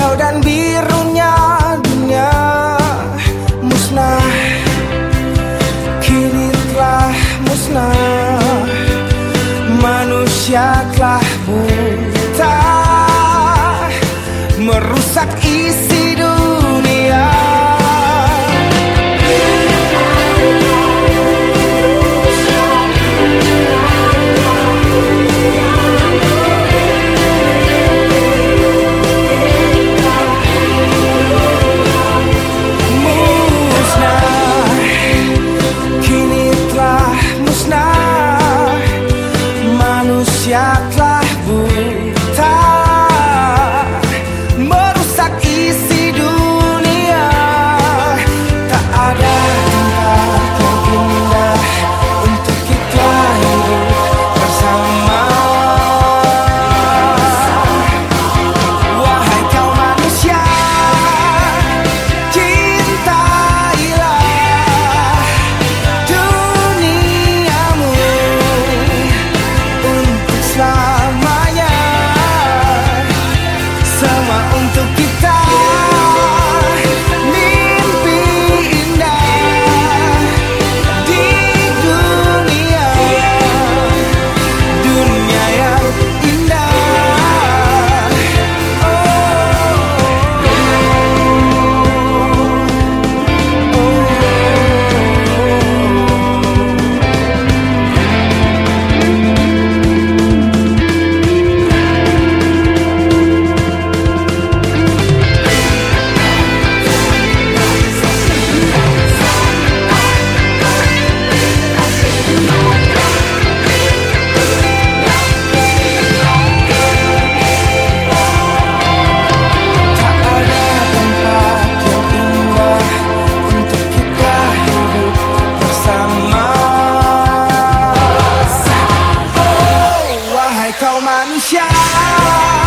hijau dan birunya dunia musnah. Kini telah musnah. Manusia telah punah Manusia เข้า